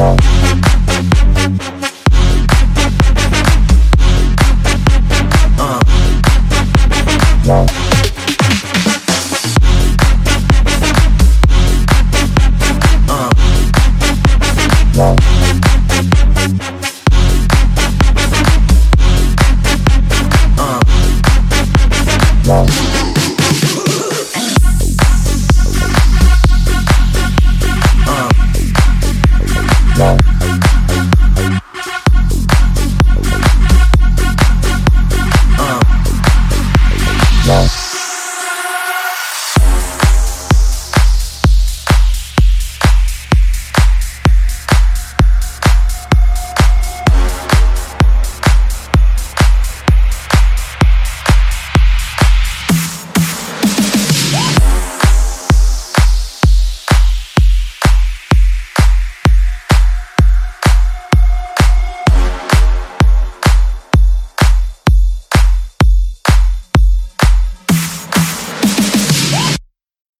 Uh. Bye.